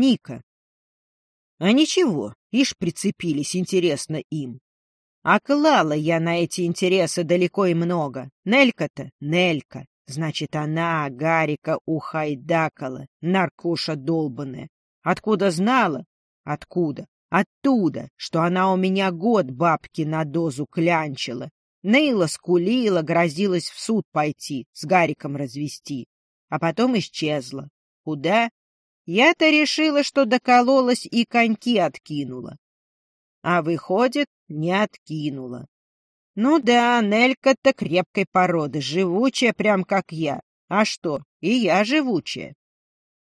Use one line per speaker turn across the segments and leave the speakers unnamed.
Ника. А ничего, ишь прицепились, интересно им. А клала я на эти интересы далеко и много. Нелька-то, Нелька. Значит, она Гарика ухайдакала, наркуша долбаная. Откуда знала? Откуда? Оттуда, что она у меня год бабки на дозу клянчила. Ныла, скулила, грозилась в суд пойти, с Гариком развести. А потом исчезла. Куда? Я-то решила, что докололась и коньки откинула. А выходит, не откинула. Ну да, Нелька-то крепкой породы, живучая прям как я. А что, и я живучая.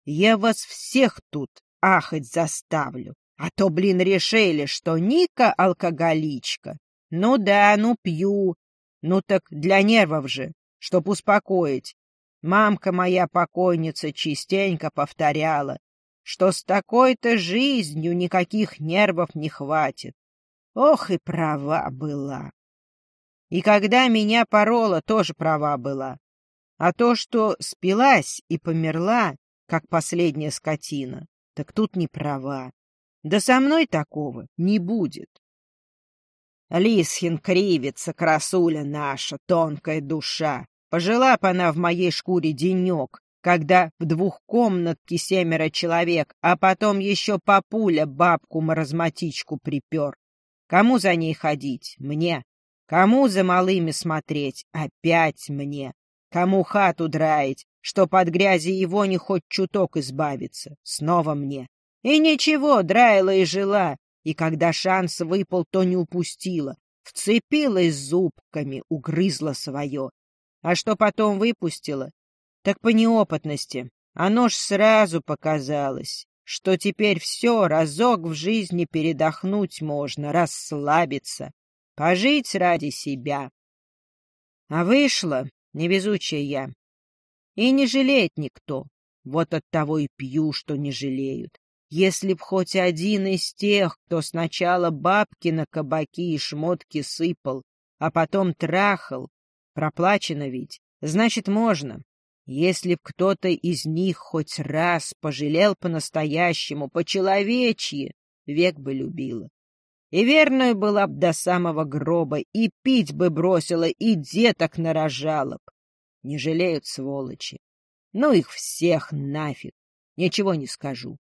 Я вас всех тут ахать заставлю. А то, блин, решили, что Ника алкоголичка. Ну да, ну пью. Ну так для нервов же, чтоб успокоить. Мамка моя покойница частенько повторяла, что с такой-то жизнью никаких нервов не хватит. Ох и права была. И когда меня порола, тоже права была. А то, что спилась и померла, как последняя скотина, так тут не права. Да со мной такого не будет. Лисхин кривится, красуля наша, тонкая душа. Пожила б она в моей шкуре денек, когда в двухкомнатке семеро человек, а потом еще папуля бабку-маразматичку припер. Кому за ней ходить? Мне. Кому за малыми смотреть? Опять мне. Кому хату драить, что под грязи его не хоть чуток избавиться? Снова мне. И ничего, драила и жила, и когда шанс выпал, то не упустила. Вцепилась зубками, угрызла свое. А что потом выпустила? Так по неопытности. Оно ж сразу показалось, что теперь все, разок в жизни передохнуть можно, расслабиться, пожить ради себя. А вышла невезучая я. И не жалеет никто. Вот от того и пью, что не жалеют. Если б хоть один из тех, кто сначала бабки на кабаки и шмотки сыпал, а потом трахал, Проплачено ведь, значит, можно. Если б кто-то из них хоть раз пожалел по-настоящему, по-человечьи, век бы любила. И верная была б до самого гроба, и пить бы бросила, и деток нарожала б. Не жалеют сволочи. Ну их всех нафиг. Ничего не скажу.